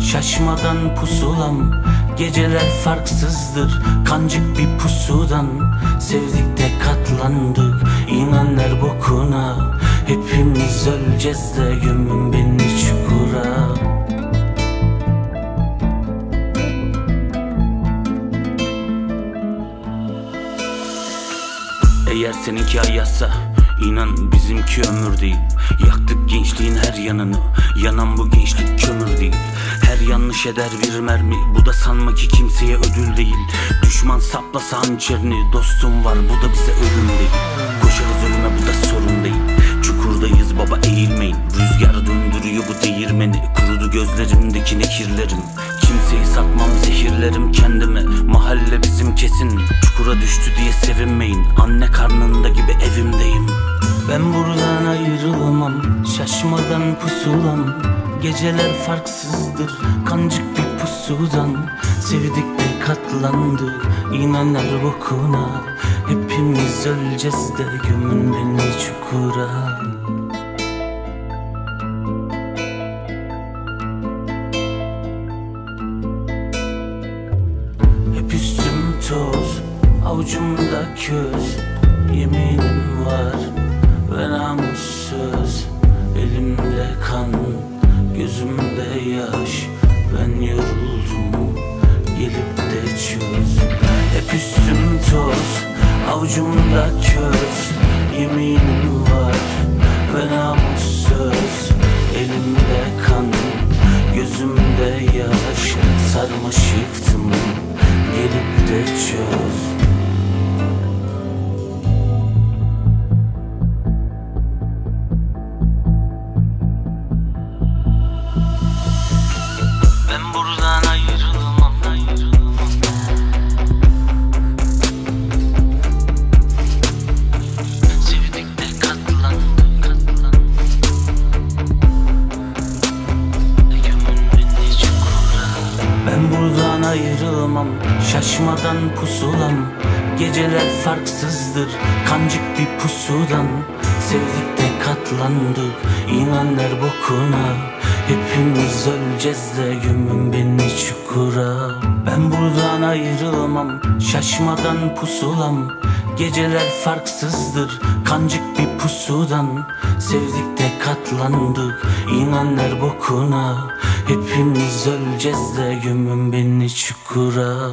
Şaşmadan pusulam. Geceler farksızdır Kancık bir pusudan. Sevdik de katlandık İnanlar bokuna. Hepimiz öleceğiz de Gömün beni çukura. Eğer seninki ayazsa inan bizimki ömür değil. Yaktık gençliğin her yanını. Yanan bu gençlik kömür değil. Her yanlış eder bir mermi. Bu da sanma ki kimseye ödül değil. Düşman saplasa hançerini. Dostum var bu da bize ölüm değil. Koşarız ölüme bu da sorun değil. Çukurdayız baba eğilmeyin. Rüzgar döndürüyor bu değirmeni. Kurudu gözlerimdeki nekirlerim Kimseyi satmam zehirlerim kendime. Mahalle bizim kesin Çukura düştü diye sevinmeyin. Anne karnında gibi evimdeyim. Ben buradan ayrılamam Şaşmadan pusulam. Geceler farksızdır Kancık bir pusudan. Sevdik de katlandık İnanlar bokuna. Hepimiz öleceğiz de Gömün beni çukura. Hep üstüm toz, avucumda köz Yeminim var ve namussuz. Elimde kan, gözümde yaş. Ben yoruldum, gelip de çöz. Hep üstüm toz, avucumda köz. Yeminim var ve namussuz. Elimde kan, gözümde yaş. Sarmaşıktım, gelip de çöz ayrılmam Şaşmadan pusulam. Geceler farksızdır Kancık bir pusudan. Sevdik de katlandık İnanlar bokuna. Hepimiz öleceğiz de Gömün beni çukura. Ben buradan ayrılmam Şaşmadan pusulam. Geceler farksızdır Kancık bir pusudan. Sevdik de katlandık İnanlar bokuna Hepimiz öleceğiz de Gömün beni çukura